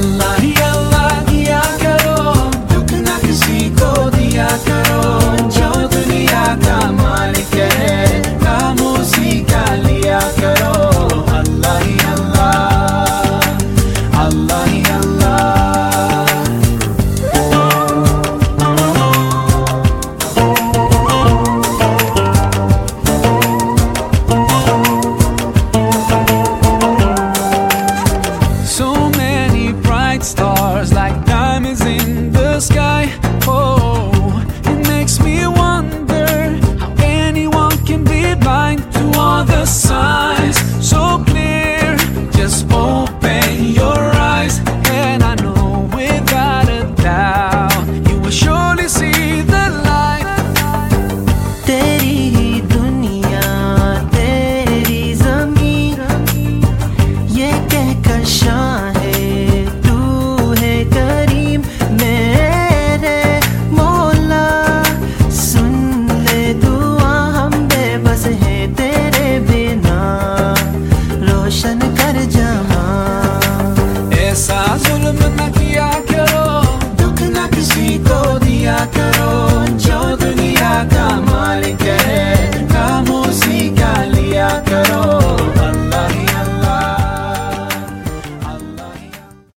My. Stars like diamonds in the sky. Maniaca